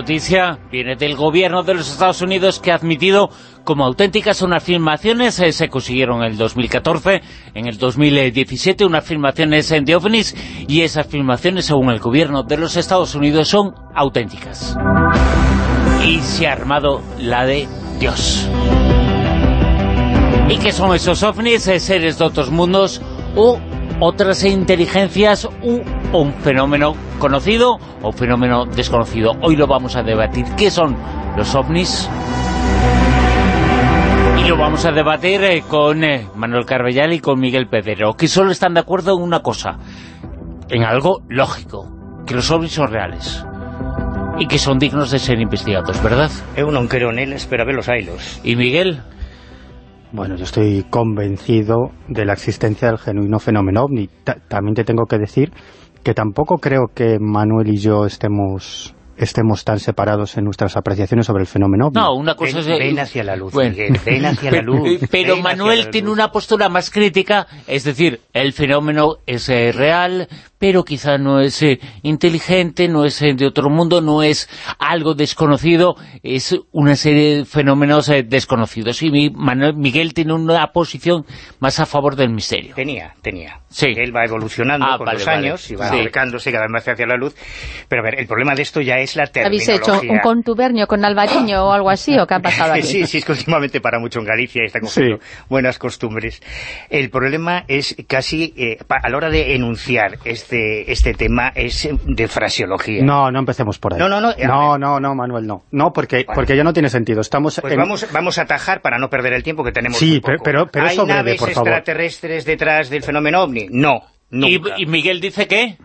noticia viene del gobierno de los Estados Unidos que ha admitido como auténticas unas afirmaciones eh, se consiguieron en el 2014, en el 2017 unas afirmaciones en ovnis y esas afirmaciones según el gobierno de los Estados Unidos son auténticas. Y se ha armado la de Dios. ¿Y qué son esos ovnis? Eh, ¿Seres de otros mundos o otras inteligencias u un fenómeno conocido o un fenómeno desconocido. Hoy lo vamos a debatir. ¿Qué son los ovnis? Y lo vamos a debatir eh, con eh, Manuel Carbellal y con Miguel Pedrero, que solo están de acuerdo en una cosa, en algo lógico, que los ovnis son reales y que son dignos de ser investigados, ¿verdad? Eu non quero neles, pero a ver los ailos. ¿Y Miguel? Bueno, yo estoy convencido de la existencia del genuino fenómeno ovni. también te tengo que decir que tampoco creo que Manuel y yo estemos estemos tan separados en nuestras apreciaciones sobre el fenómeno ovni. No, una cosa ven, es... Ven hacia la luz, Miguel, ven hacia la luz. Pero Manuel tiene una postura más crítica, es decir, el fenómeno es eh, real, pero quizá no es eh, inteligente, no es eh, de otro mundo, no es algo desconocido, es una serie de fenómenos eh, desconocidos. Y mi, Manuel, Miguel tiene una posición más a favor del misterio. Tenía, tenía. Sí. Él va evolucionando Ah, con vale, los vale. años y va Sí. acercándose cada vez más hacia la luz. Pero a ver, el problema de esto ya es la ¿Habéis terminología. hecho un contubernio con Alvariño o algo así o qué ha pasado aquí? Sí, sí, es que últimamente para mucho en Galicia y está cogiendo buenas costumbres. El problema es casi, eh, a la hora de enunciar este, este tema, es de fraseología. No, no empecemos por ahí. No, no, no, No, no, no, Manuel, no. No, porque, Bueno. porque ya no tiene sentido. Estamos Pues en- vamos, vamos a atajar para no perder el tiempo que tenemos Sí, poco. pero- pero ¿Hay eso breve, naves por favor. extraterrestres detrás del fenómeno OVNI? No, Y, nunca. y Miguel dice que...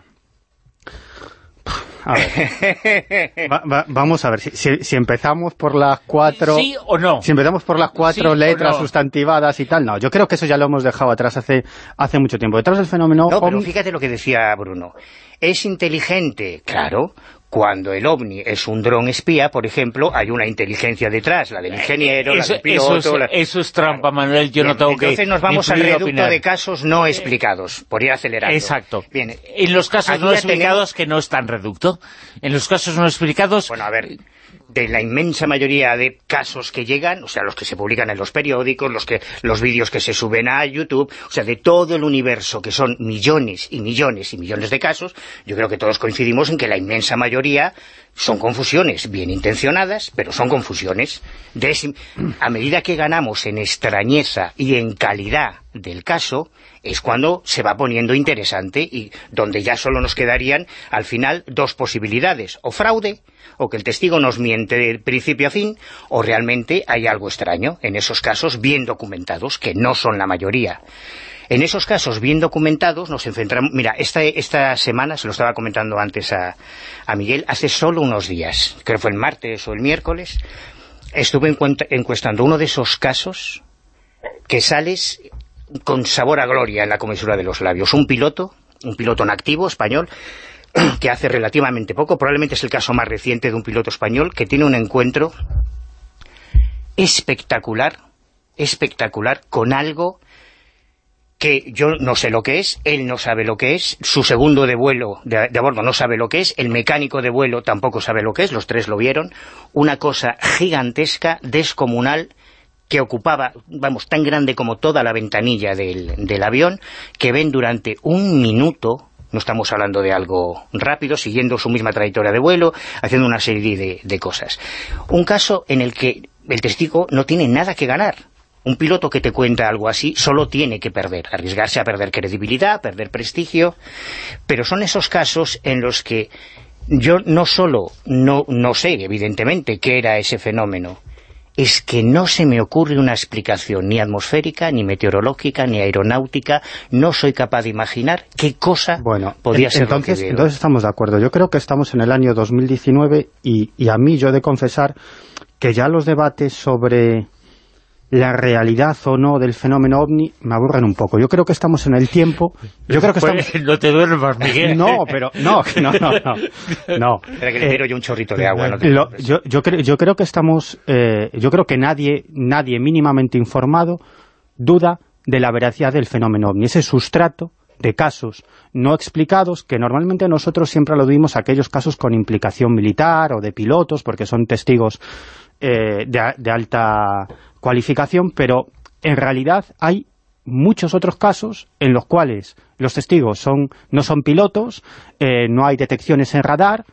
A ver. Va- va- vamos a ver, si, si- si empezamos por las cuatro... ¿Sí o no? Si empezamos por las cuatro Sí letras no. sustantivadas y tal, no, yo creo que eso ya lo hemos dejado atrás hace, hace mucho tiempo. Detrás del fenómeno No, pero fíjate lo que decía Bruno. ¿Es inteligente? Claro. Cuando el ovni es un dron espía, por ejemplo, hay una inteligencia detrás, la del ingeniero, eso, la del piloto... eso es, la- eso es trampa, Manuel, yo no Bien, tengo que Entonces nos vamos al reducto opinar. de casos no explicados, por ir acelerando. Exacto. Bien, En los casos no explicados, tenemos- que no es tan reducto, en los casos no explicados, Bueno, a ver, de la inmensa mayoría de casos que llegan, o sea, los que se publican en los periódicos, los que los vídeos que se suben a YouTube, o sea, de todo el universo, que son millones y millones y millones de casos, yo creo que todos coincidimos en que la inmensa mayoría son confusiones bien intencionadas, pero son confusiones. De a medida que ganamos en extrañeza y en calidad del caso, es cuando se va poniendo interesante y donde ya solo nos quedarían, al final, dos posibilidades, o fraude, o que el testigo nos miente de principio a fin, o realmente hay algo extraño, en esos casos bien documentados, que no son la mayoría. En esos casos bien documentados nos enfrentamos... Mira, esta, esta semana, se lo estaba comentando antes a, a Miguel, hace solo unos días, creo que fue el martes o el miércoles, estuve encuestando uno de esos casos que sales con sabor a gloria en la comisura de los labios. Un piloto, un piloto en activo español, que hace relativamente poco, probablemente es el caso más reciente de un piloto español, que tiene un encuentro espectacular, espectacular, con algo que yo no sé lo que es, él no sabe lo que es, su segundo de vuelo de, de a bordo no sabe lo que es, el mecánico de vuelo tampoco sabe lo que es, los tres lo vieron, una cosa gigantesca, descomunal, que ocupaba, vamos, tan grande como toda la ventanilla del, del avión, que ven durante un minuto, no estamos hablando de algo rápido, siguiendo su misma trayectoria de vuelo, haciendo una serie de, cosas. Un caso en el que el testigo no tiene nada que ganar. Un piloto que te cuenta algo así solo tiene que perder, arriesgarse a perder credibilidad, perder prestigio, pero son esos casos en los que yo no solo no, no sé, evidentemente, qué era ese fenómeno, es que no se me ocurre una explicación ni atmosférica, ni meteorológica, ni aeronáutica, no soy capaz de imaginar qué cosa Bueno, podía en- ser lo que entonces, entonces estamos de acuerdo. Yo creo que estamos en el año 2019 y, y a mí yo he de confesar que ya los debates sobre la realidad o no del fenómeno ovni me aburren un poco. Yo creo que estamos en el tiempo... Yo creo que Pues, estamos... no te duermas, Miguel. No, pero... No, no, no, no. no. Espera que le Eh, tiro yo un chorrito de agua. no te lo- preocupes. yo, yo, creo, yo creo que estamos... eh, yo creo que nadie, nadie mínimamente informado duda de la veracidad del fenómeno ovni. Ese sustrato de casos no explicados, que normalmente nosotros siempre aludimos a aquellos casos con implicación militar o de pilotos, porque son testigos eh, de, alta cualificación, pero en realidad hay muchos otros casos en los cuales los testigos son no son pilotos, eh, no hay detecciones en radar,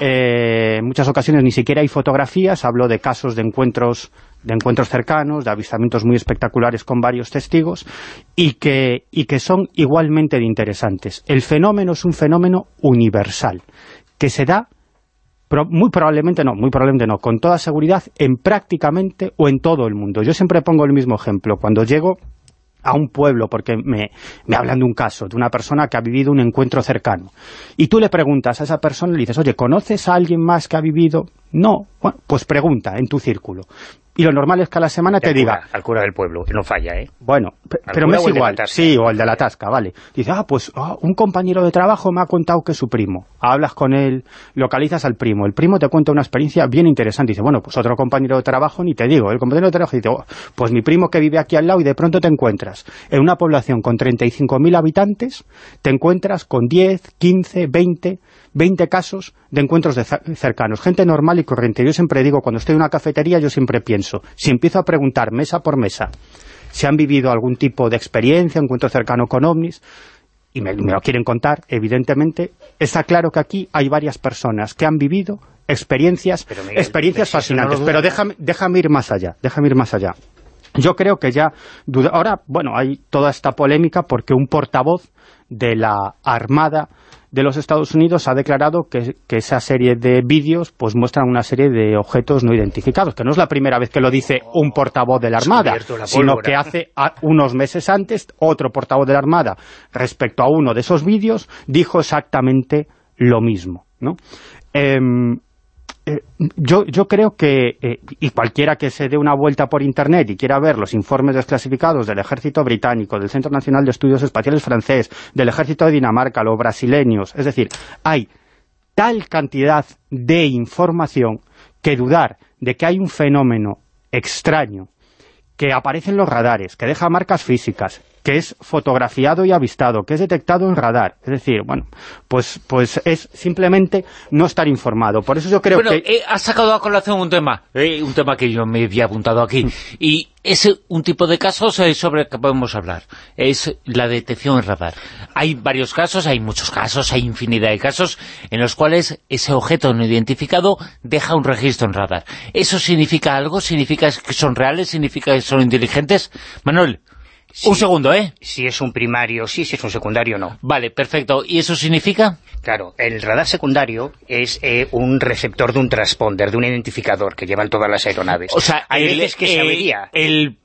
eh, en muchas ocasiones ni siquiera hay fotografías, hablo de casos de encuentros de encuentros cercanos, de avistamientos muy espectaculares con varios testigos y que, y que son igualmente interesantes. El fenómeno es un fenómeno universal que se da muy probablemente no, muy probablemente no, con toda seguridad en prácticamente o en todo el mundo. Yo siempre pongo el mismo ejemplo. Cuando llego a un pueblo, porque me, me, hablan de un caso, de una persona que ha vivido un encuentro cercano, y tú le preguntas a esa persona, le dices, oye, ¿conoces a alguien más que ha vivido? No, bueno, pues pregunta en tu círculo. Y lo normal es que a la semana te diga... Al cura del pueblo, que no falla, ¿eh? Bueno, pero me es igual. Sí, o el de la tasca, vale. Dice, ah, pues ah, un compañero de trabajo me ha contado que es su primo. Hablas con él, localizas al primo. El primo te cuenta una experiencia bien interesante. Dice, bueno, pues otro compañero de trabajo ni te digo. El compañero de trabajo dice, oh, pues mi primo que vive aquí al lado y de pronto te encuentras en una población con 35.000 habitantes, te encuentras con 10, 15, 20 20 casos de encuentros cercanos, gente normal y corriente. Yo siempre digo, cuando estoy en una cafetería, yo siempre pienso, si empiezo a preguntar mesa por mesa si han vivido algún tipo de experiencia, encuentro cercano con ovnis, y me, lo quieren contar, evidentemente, está claro que aquí hay varias personas que han vivido experiencias, experiencias fascinantes, pero déjame, déjame ir más allá, déjame ir más allá. Yo creo que ya... Ahora, bueno, hay toda esta polémica porque un portavoz de la Armada de los Estados Unidos ha declarado que, esa serie de vídeos pues muestran una serie de objetos no identificados, que no es la primera vez que lo dice un portavoz de la Armada, sino que hace unos meses antes otro portavoz de la Armada respecto a uno de esos vídeos dijo exactamente lo mismo. ¿no? Em, eh, yo, yo creo que, eh, y cualquiera que se dé una vuelta por Internet y quiera ver los informes desclasificados del Ejército Británico, del Centro Nacional de Estudios Espaciales francés, del Ejército de Dinamarca, los brasileños, es decir, hay tal cantidad de información que dudar de que hay un fenómeno extraño que aparece en los radares, que deja marcas físicas, que es fotografiado y avistado, que es detectado en radar. Es decir, bueno, pues pues es simplemente no estar informado. Por eso yo creo que... Eh, has sacado a colación un tema, eh, un tema que yo me había apuntado aquí, mm. y es un tipo de casos eh, sobre el que podemos hablar, es la detección en radar. Hay varios casos, hay muchos casos, hay infinidad de casos en los cuales ese objeto no identificado deja un registro en radar. ¿Eso significa algo? ¿Significa que son reales? ¿Significa que son inteligentes? Manuel, un segundo, ¿eh? Si es un primario, sí, si es un secundario, no. Vale, perfecto. ¿Y eso significa? Claro, el radar secundario es eh, un receptor de un transponder, de un identificador que llevan todas las aeronaves. O sea, hay veces que se avería. El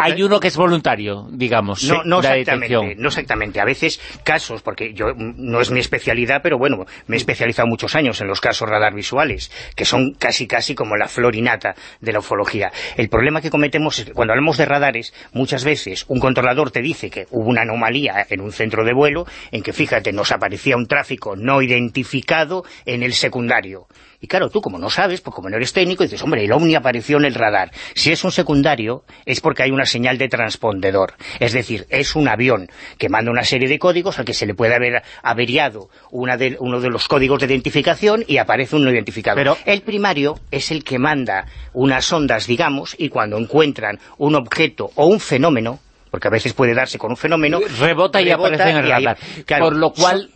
hay uno que es voluntario, digamos, no, no exactamente, no exactamente. A veces casos, porque yo no es mi especialidad, pero bueno, me he especializado muchos años en los casos radar visuales, que son casi casi como la florinata de la ufología. El problema que cometemos es que cuando hablamos de radares, muchas veces un controlador te dice que hubo una anomalía en un centro de vuelo, en que, fíjate, nos aparecía un tráfico no identificado en el secundario. Y claro, tú como no sabes, pues como no eres técnico, dices, hombre, el ovni apareció en el radar. Si es un secundario, es porque hay una señal de transpondedor. Es decir, es un avión que manda una serie de códigos al que se le puede haber averiado una de, uno de los códigos de identificación y aparece un no identificado. Pero el primario es el que manda unas ondas, digamos, y cuando encuentran un objeto o un fenómeno, porque a veces puede darse con un fenómeno... Rebota y aparece en el radar. por lo cual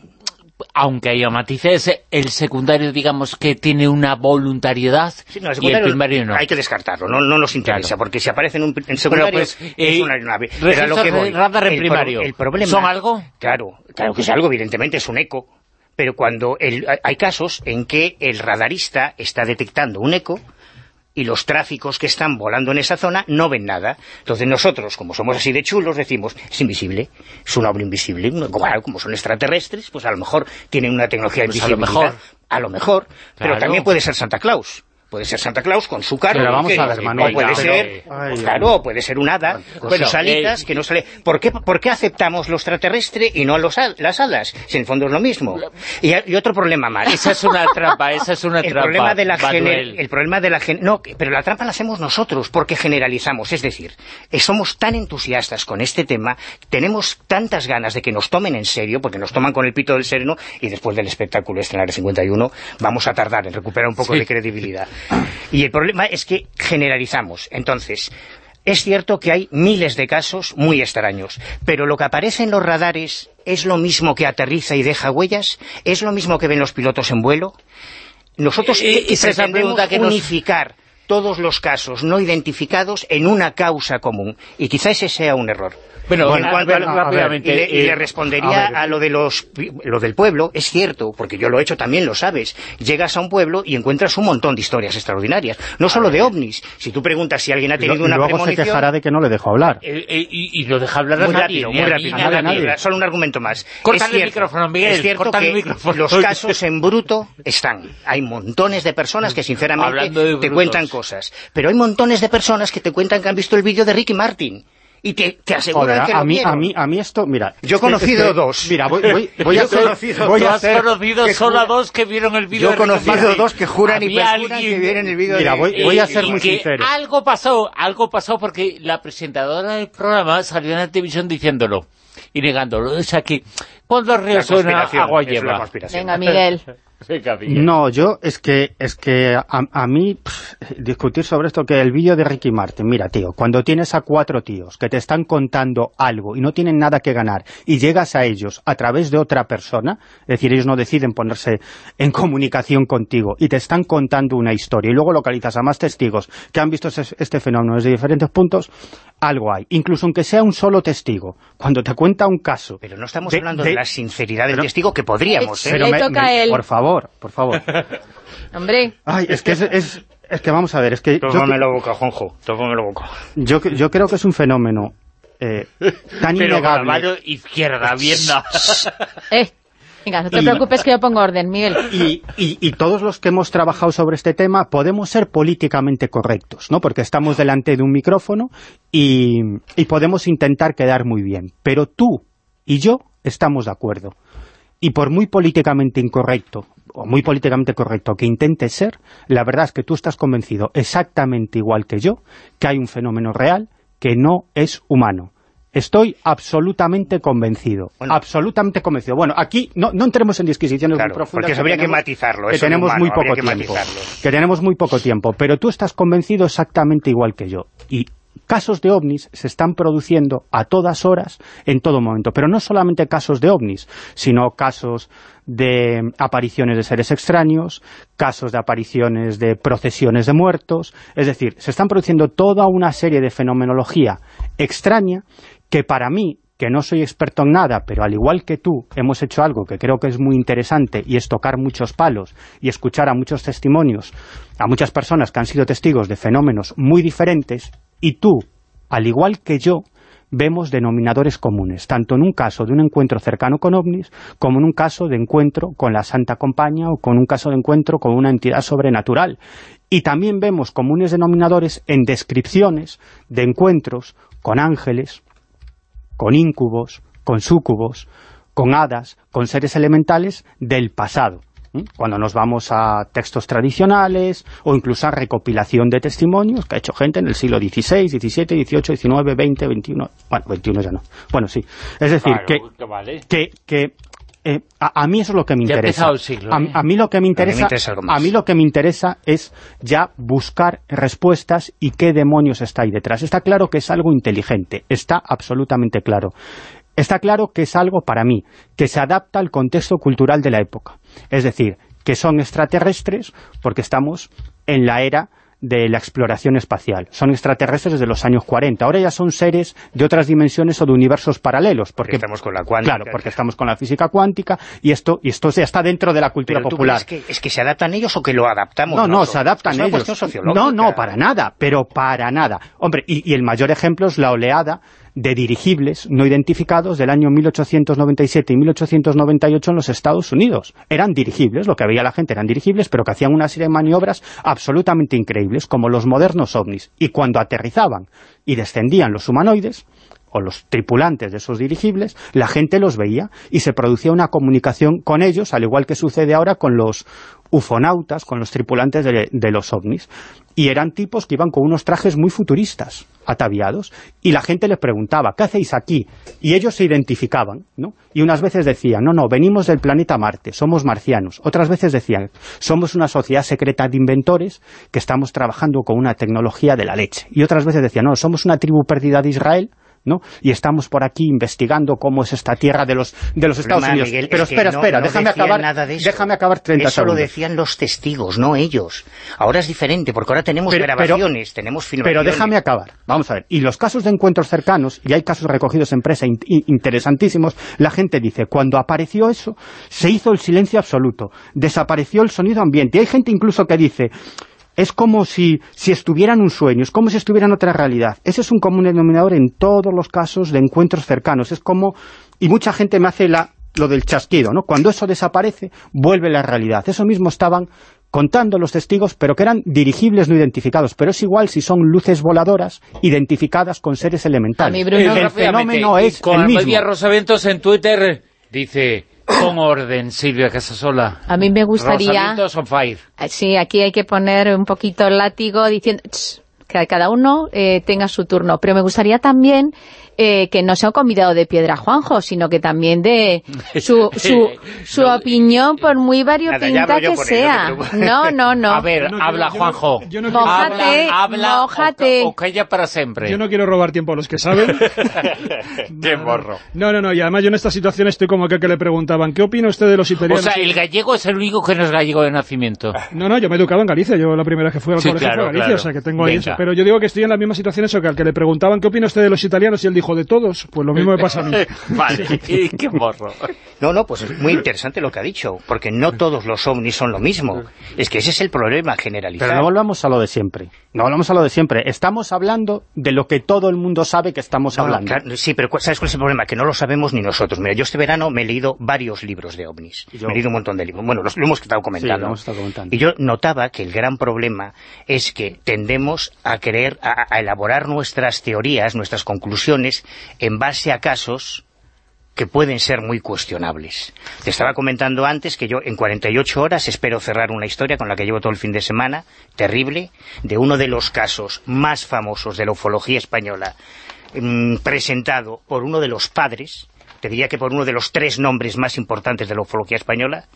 aunque haya matices, el secundario, digamos, que tiene una voluntariedad y el primario no. Hay que descartarlo, no, no nos interesa, porque si aparece en un en secundario pues, es eh, una aeronave. Pero lo que voy, radar en primario, el problema, ¿son algo? Claro, claro que es algo, evidentemente es un eco, pero cuando el, hay casos en que el radarista está detectando un eco y los tráficos que están volando en esa zona no ven nada. Entonces nosotros, como somos así de chulos, decimos, es invisible, es un obra invisible, como, son extraterrestres, pues a lo mejor tienen una tecnología invisible. Pues a lo mejor. A lo mejor, pero también puede ser Santa Claus Puede ser Santa Claus con su carro. Pero vamos a ver, Manuel, o puede ya, ser, pero- Ay, pues claro, puede ser un hada con Bueno, sus alitas eh, que no sale. ¿Por qué, ¿Por qué aceptamos lo extraterrestre y no los, las hadas? Si en el fondo es lo mismo. Y, y otro problema más. Esa es una trampa, esa es una el trampa. problema de la gener- el problema de la gen- no pero la trampa la hacemos nosotros porque generalizamos es decir eh, somos tan entusiastas con este tema tenemos tantas ganas de que nos tomen en serio porque nos toman con el pito del sereno y después del espectáculo en la área 51 vamos a tardar en recuperar un poco Sí. de credibilidad y el problema es que generalizamos. Entonces es cierto que hay miles de casos muy extraños, pero lo que aparece en los radares es lo mismo que aterriza y deja huellas, es lo mismo que ven los pilotos en vuelo, nosotros Eh, esa es pretendemos pregunta que nos- unificar todos los casos no identificados en una causa común. Y quizá ese sea un error. Bueno, en a cuanto ver, a, rápidamente, y le, y eh, le respondería a lo de los lo del pueblo, es cierto, porque yo lo he hecho también, lo sabes. Llegas a un pueblo y encuentras un montón de historias extraordinarias, no solo de ovnis. Si tú preguntas si alguien ha Y, lo- tenido una luego se quejará de que no le dejo hablar. Eh, eh, y, y no deja hablar a Muy rápido, muy rápido, ni a nadie, nadie. nadie. Solo un argumento más. Cierto, el micrófono, Miguel, es cierto el que micrófono. los casos en bruto están. Hay montones de personas que sinceramente de te brutos. cuentan cosas. Pero hay montones de personas que te cuentan que han visto el vídeo de Ricky Martin. Y te, te aseguran Joder, que a lo mí, a mí, a mí esto, mira... Yo he es que- conocido es que- dos. Mira, voy, voy, voy Yo a hacer... conocido voy a has hacer- conocido que solo a dos que vieron el vídeo Yo he conocido dos que juran y perjuran que vieron el vídeo Mira, de... voy- voy a ser muy que sincero. Algo pasó, algo pasó porque la presentadora del programa salió en la televisión diciéndolo y negándolo. O sea que cuando el río La suena, conspiración, agua es una lleva. conspiración. Venga, Miguel. No, yo es que es que a, a mí pff, discutir sobre esto que el vídeo de Ricky Martin, mira tío, cuando tienes a cuatro tíos que te están contando algo y no tienen nada que ganar y llegas a ellos a través de otra persona, es decir, ellos no deciden ponerse en comunicación contigo y te están contando una historia y luego localizas a más testigos que han visto ese- este fenómeno desde diferentes puntos, algo hay. Incluso aunque sea un solo testigo, cuando te cuenta un caso... Pero no estamos de- hablando de, de- la sinceridad del pero- testigo, que podríamos, ¿eh? Pero a él. Por favor, por favor. Hombre, Ay, es que es, es, es que vamos a ver, es que yo, boca, Juanjo, tómame la boca. yo, yo creo que es un fenómeno eh, tan Pero innegable mano izquierda, no. eh. Venga, no te Y- preocupes que yo pongo orden, Miguel. y, y, y todos los que hemos trabajado sobre este tema podemos ser políticamente correctos, ¿no? Porque estamos delante de un micrófono y, y podemos intentar quedar muy bien. Pero tú y yo estamos de acuerdo. Y por muy políticamente incorrecto, o muy políticamente correcto que intentes ser, la verdad es que tú estás convencido exactamente igual que yo, que hay un fenómeno real que no es humano. Estoy absolutamente convencido, Bueno. absolutamente convencido. Bueno, aquí no, no entremos en disquisiciones Claro, muy profundas. porque habría que tenemos- matizarlo, Que tenemos humano, muy poco que tiempo. matizarlo. Que tenemos muy poco tiempo, pero tú estás convencido exactamente igual que yo. Y casos de ovnis se están produciendo a todas horas, en todo momento. Pero no solamente casos de ovnis, sino casos de apariciones de seres extraños, casos de apariciones de procesiones de muertos. Es decir, se están produciendo toda una serie de fenomenología extraña que para mí, que no soy experto en nada, pero al igual que tú, hemos hecho algo que creo que es muy interesante y es tocar muchos palos y escuchar a muchos testimonios, a muchas personas que han sido testigos de fenómenos muy diferentes y tú, al igual que yo, vemos denominadores comunes, tanto en un caso de un encuentro cercano con ovnis, como en un caso de encuentro con la Santa Compañía o con un caso de encuentro con una entidad sobrenatural. Y también vemos comunes denominadores en descripciones de encuentros con ángeles, con íncubos, con súcubos, con hadas, con seres elementales del pasado. Cuando nos vamos a textos tradicionales o incluso a recopilación de testimonios que ha hecho gente en el siglo XVI, XVII, XVIII, XIX, XX, XXI... Bueno, XXI ya no. Bueno, sí. Es decir, Claro, que, que vale. que, que, eh, a, a mí eso es lo que me interesa. el siglo, a, ¿eh? a mí lo que me interesa, interesa algo más. a mí lo que me interesa es ya buscar respuestas y qué demonios está ahí detrás. Está claro que es algo inteligente, está absolutamente claro. Está claro que es algo para mí, que se adapta al contexto cultural de la época. Es decir, que son extraterrestres porque estamos en la era de la exploración espacial. Son extraterrestres desde los años 40. Ahora ya son seres de otras dimensiones o de universos paralelos. Porque, Porque estamos con la cuántica. Claro, porque estamos con la física cuántica y esto y esto ya está dentro de la cultura Pero popular. que, ¿Es que se adaptan ellos o que lo adaptamos No, no, se adaptan es una ellos. cuestión sociológica. No, no, para nada, pero para nada. Hombre, y, y el mayor ejemplo es la oleada de dirigibles no identificados del año 1897 y 1898 en los Estados Unidos. Eran dirigibles, lo que veía la gente eran dirigibles, pero que hacían una serie de maniobras absolutamente increíbles, como los modernos ovnis. Y cuando aterrizaban y descendían los humanoides, o los tripulantes de esos dirigibles, la gente los veía y se producía una comunicación con ellos, al igual que sucede ahora con los ufonautas, con los tripulantes de, los ovnis. Y eran tipos que iban con unos trajes muy futuristas, ataviados, y la gente les preguntaba, ¿qué hacéis aquí? Y ellos se identificaban, ¿no? Y unas veces decían, no, no, venimos del planeta Marte, somos marcianos. Otras veces decían, somos una sociedad secreta de inventores que estamos trabajando con una tecnología de la leche. Y otras veces decían, no, somos una tribu perdida de Israel, ¿no? Y estamos por aquí investigando cómo es esta tierra de los, de los Estados Unidos. Miguel, pero es espera, no- espera, no déjame acabar, nada de eso. déjame acabar 30 Eso lo segundos. decían los testigos, no ellos. Ahora es diferente, porque ahora tenemos Pero- pero- grabaciones, tenemos Pero filmaciones. déjame acabar. Vamos a ver. Y los casos de encuentros cercanos, y hay casos recogidos en prensa in- in- interesantísimos, la gente dice, cuando apareció eso, se hizo el silencio absoluto, desapareció el sonido ambiente. Y hay gente incluso que dice, es como si, si estuviera en un sueño, es como si estuviera en otra realidad. Ese es un común denominador en todos los casos de encuentros cercanos. Es como, y mucha gente me hace la, lo del chasquido, ¿no? Cuando eso desaparece, vuelve la realidad. Eso mismo estaban contando los testigos, pero que eran dirigibles no identificados. Pero es igual si son luces voladoras identificadas con seres elementales. A mí, Bruno, el fenómeno es con el mismo. Almadia Rosavientos en Twitter dice, con orden, Silvia Casasola. A mí me gustaría... On fire. Sí, aquí hay que poner un poquito el látigo diciendo que cada uno eh, tenga su turno. Pero me gustaría también eh, que no sea un convidado de piedra Juanjo, sino que también de su, su, su No, opinión, por muy variopinta yo que sea. No, no, no. A ver, Yo no- habla yo no- Juanjo. yo no Mójate, habla, o o, calla para siempre. Yo no quiero robar tiempo a los que saben. Qué morro. No, no, no, y además yo en esta situación estoy como aquel que le preguntaban, ¿qué opina usted de los O italianos? sea, el gallego es el único que no es gallego de nacimiento. No, no, yo me he educado en Galicia, yo la primera vez que fui al Sí, colegio claro, fue a Galicia, claro. o sea que tengo ahí Venga. eso. Pero yo digo que estoy en la misma situación eso, que al que le preguntaban, ¿qué opina usted de los italianos? Y él dijo, ¿de todos? Pues lo mismo me pasa a mí. vale, qué morro. No, no, pues es muy interesante lo que ha dicho, porque no todos los ovnis son lo mismo. Es que ese es el problema generalizado. Pero no volvamos a lo de siempre. No volvamos a lo de siempre. Estamos hablando de lo que todo el mundo sabe que estamos No, hablando. claro, sí, pero ¿sabes cuál es el problema? Que no lo sabemos ni nosotros. Mira, yo este verano me he leído varios libros de ovnis. Yo- Me he leído un montón de libros. Bueno, los, lo hemos estado comentando. Sí, lo hemos estado comentando. Y yo notaba que el gran problema es que tendemos a querer, a, a elaborar nuestras teorías, nuestras conclusiones, en base a casos que pueden ser muy cuestionables. Te estaba comentando antes que yo en 48 horas espero cerrar una historia con la que llevo todo el fin de semana, terrible, de uno de los casos más famosos de la ufología española, mm, presentado por uno de los padres, te diría que por uno de los tres nombres más importantes de la ufología española,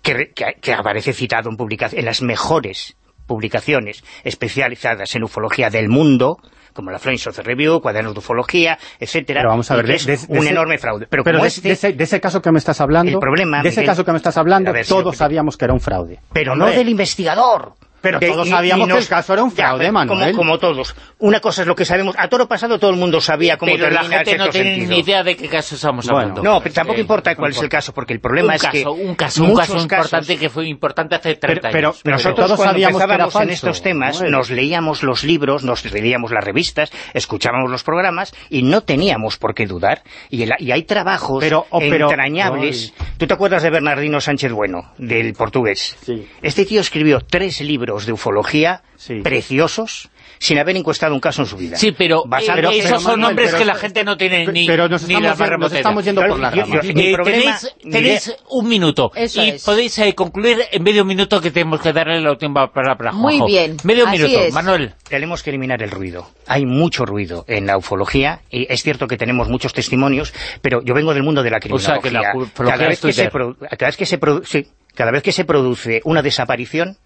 que, re- que- que aparece citado en las mejores publicaciones especializadas en ufología del mundo, como la of the Review, Cuadernos de Ufología, etcétera, Pero vamos a ver, de- es de- de un enorme fraude. Pero, Pero como de, este, de ese, de ese caso que me estás hablando, El problema, de ese Miguel- caso que me estás hablando, ver, todos sabíamos que era un fraude. pero no Hombre, del investigador. Pero Que- todos y- sabíamos y que el caso era un Ya, fraude, pero Manuel. Como, como todos. Una cosa es lo que sabemos. A toro pasado todo el mundo sabía cómo Pero la termina el gente no tiene sentido. ni idea de qué caso estamos Bueno, hablando. No, pero tampoco Sí. importa cuál es el caso, porque el problema un es caso, que un caso, un casos- importante que fue importante hace 30 pero- años. pero Nosotros todos cuando empezábamos en estos temas nos leíamos los libros, nos leíamos las revistas, escuchábamos los programas y no teníamos por qué dudar. Y, el- y hay trabajos Pero- oh, pero- entrañables. ¿Tú te acuerdas de Bernardino Sánchez Bueno, del portugués? Sí. Este tío escribió tres libros de ufología Sí. preciosos sin haber encuestado un caso en su vida. Sí, pero, Basado- eh, pero- esos pero, son Manuel, nombres pero- que la gente no tiene ni, pero nos ni estamos, la nos estamos yendo Claro, por la rama. yo- Eh, problema- tenéis, un minuto Eso y es. podéis eh, concluir en medio minuto que tenemos que darle la última palabra Muy Juanjo. bien, Medio así minuto, es. Manuel. Tenemos que eliminar el ruido. Hay mucho ruido en la ufología. Y es cierto que tenemos muchos testimonios, pero yo vengo del mundo de la O sea, criminología. que la ufología cada, vez que se Twitter. produ- cada vez que se produ- sí, cada vez que se produce una desaparición,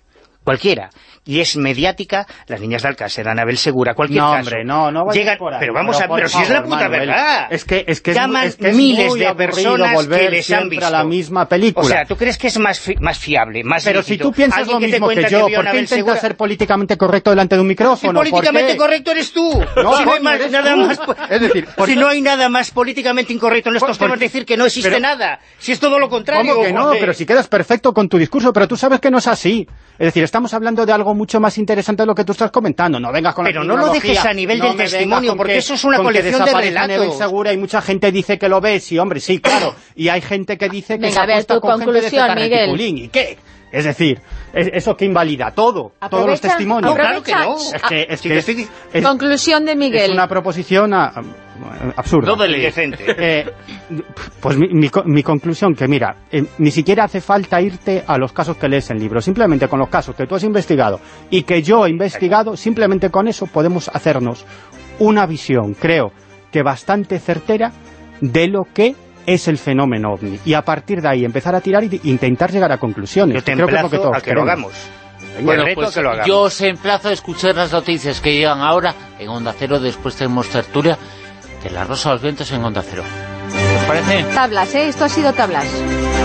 cualquiera, y es mediática, las niñas de Alcácer, Anabel Segura, cualquier No, caso. hombre, no, no llegan, por ahí, Pero vamos pero a pero si es la favor, puta Manuel. verdad. Es que- es que Llaman es que es miles de personas que les han visto. a la misma película. O sea, ¿tú crees que es más, fi- más fiable, más Pero si lícito? tú piensas lo que mismo que, cuenta yo, a ¿por qué intentas ser políticamente correcto delante de un Si micrófono? ¿Por políticamente correcto eres tú. No, si no hay más- nada tú. más, Es decir, si no hay nada más políticamente incorrecto en estos temas, decir que no existe nada. Si es todo lo contrario. ¿Cómo que no? Pero si quedas perfecto con tu discurso, pero tú sabes que no es así. Es decir, estamos estamos hablando de algo mucho más interesante de lo que tú estás comentando. No vengas con Pero la no lo dejes a nivel no del testimonio, porque que- eso es una colección de relatos. Segura y mucha gente dice que lo ve, sí, hombre, sí, claro. Y hay gente que dice que Venga, se a ver, tu con gente de conclusión, Miguel. ¿Y qué? Es decir, es- eso que invalida todo, todos los Aprovecha- testimonios. No, claro que no. Aprovecha- Es que, es, que es- estoy- es- Conclusión de es Miguel. una proposición a- a- absurda. No de ley. Indecente. Eh, pues mi, mi co- mi conclusión, que mira, eh, ni siquiera hace falta irte a los casos que lees en libros, simplemente con los casos que tú has investigado y que yo he investigado, simplemente con eso podemos hacernos una visión, creo, que bastante certera de lo que es el fenómeno OVNI. Y a partir de ahí empezar a tirar e intentar llegar a conclusiones. Yo te Creo que es lo que emplazo todos a que lo queremos. hagamos. Bueno, pues a que lo hagamos. yo os emplazo a escuchar las noticias que llegan ahora en Onda Cero, después tenemos tertulia de la Rosa de los Vientos en Onda Cero. ¿Os parece? Tablas, ¿eh? Esto ha sido tablas.